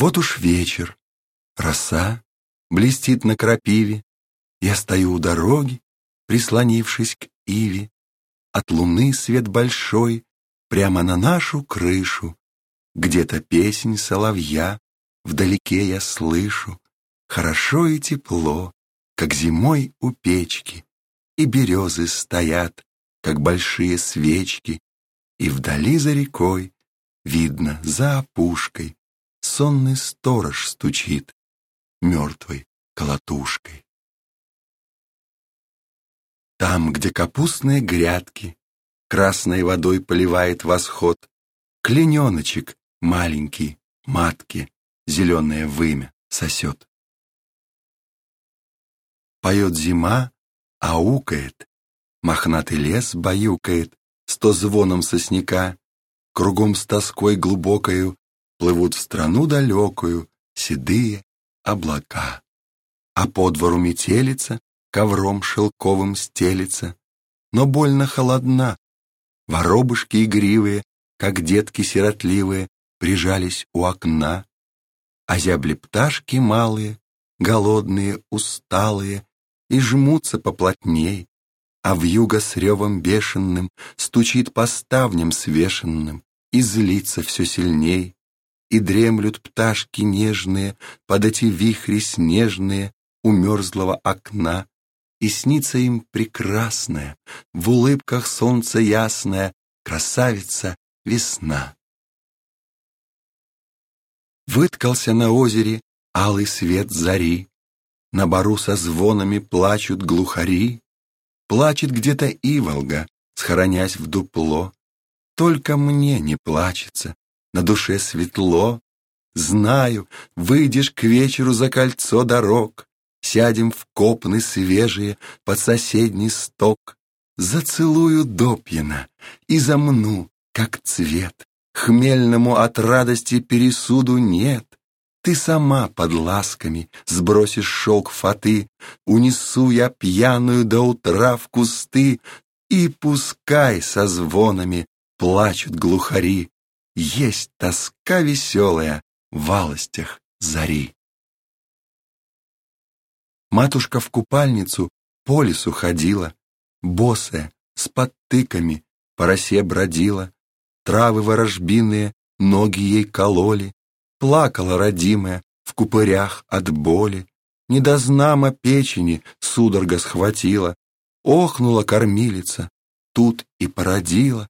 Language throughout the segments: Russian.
Вот уж вечер, роса блестит на крапиве, Я стою у дороги, прислонившись к иве. От луны свет большой прямо на нашу крышу. Где-то песнь соловья вдалеке я слышу. Хорошо и тепло, как зимой у печки, И березы стоят, как большие свечки, И вдали за рекой, видно, за опушкой, Сонный сторож стучит мертвой колотушкой. Там, где капустные грядки, Красной водой поливает восход, Клиненочек маленький, матки, Зеленое вымя сосет. Поет зима, аукает, Мохнатый лес баюкает, Сто звоном сосняка, Кругом с тоской глубокою Плывут в страну далекую Седые облака. А по двору метелица, Ковром шелковым стелится, Но больно холодна. Воробушки игривые, Как детки сиротливые, Прижались у окна. Озябли пташки малые, Голодные, усталые, И жмутся поплотней, А вьюга с ревом бешеным Стучит по ставням свешенным И злится все сильней. И дремлют пташки нежные Под эти вихри снежные У мерзлого окна, И снится им прекрасная, В улыбках солнце ясная Красавица весна. Выткался на озере алый свет зари, На бару со звонами плачут глухари, Плачет где-то иволга, схоронясь в дупло. Только мне не плачется, на душе светло. Знаю, выйдешь к вечеру за кольцо дорог, Сядем в копны свежие под соседний сток. Зацелую допьяно и замну, как цвет. Хмельному от радости пересуду нет. Ты сама под ласками сбросишь шелк фаты, Унесу я пьяную до утра в кусты, И пускай со звонами плачут глухари, Есть тоска веселая в валостях зари. Матушка в купальницу по лесу ходила, Босая, с подтыками, по росе бродила, Травы ворожбиные ноги ей кололи, Плакала родимая в купырях от боли, Недознамо печени судорога схватила, Охнула кормилица, тут и породила.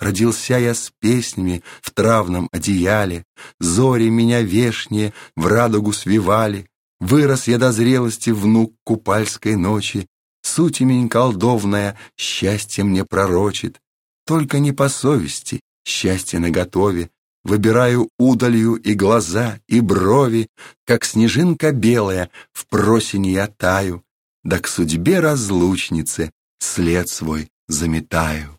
Родился я с песнями в травном одеяле, Зори меня вешние в радугу свивали, Вырос я до зрелости внук купальской ночи, Суть имень колдовная счастье мне пророчит, Только не по совести, счастье наготове, Выбираю удалью и глаза, и брови, Как снежинка белая в просени я таю, Да к судьбе разлучницы след свой заметаю.